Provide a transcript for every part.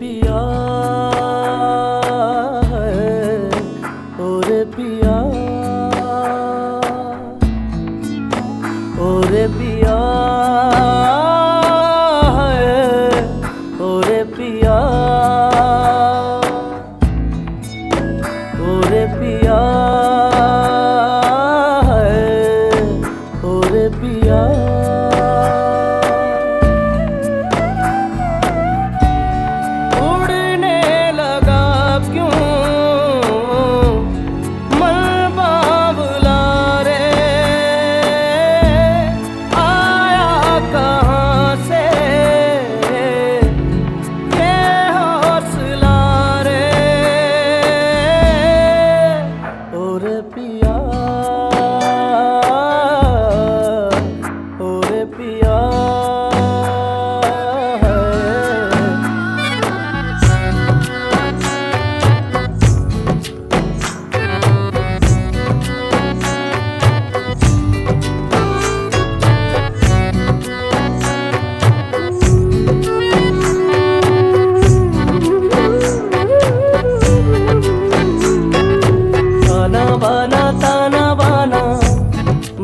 पिया है ओरे पिया ओरे पिया বানা তানা বানা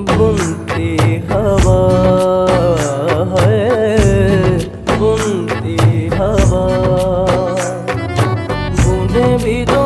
বুনতে হওয়া বুনতে হওয়া। বুনে বিদো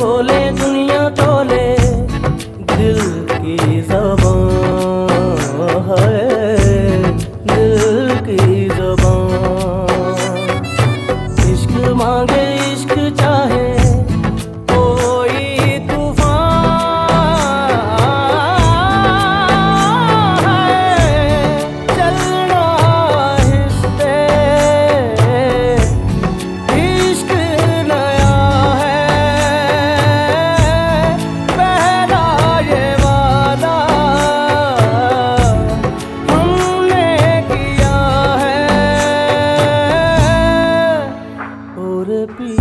বলে பி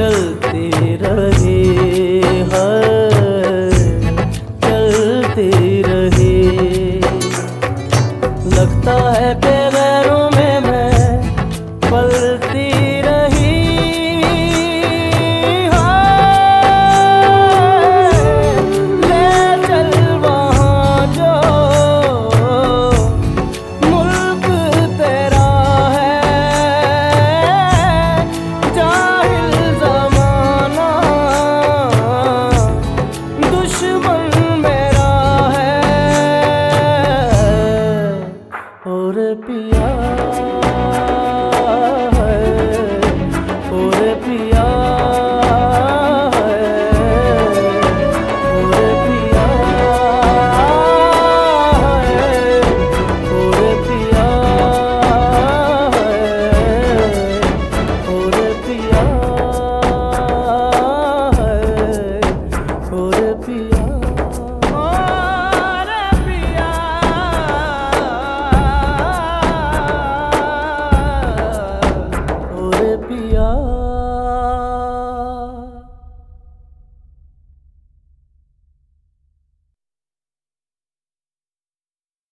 चलते रहे।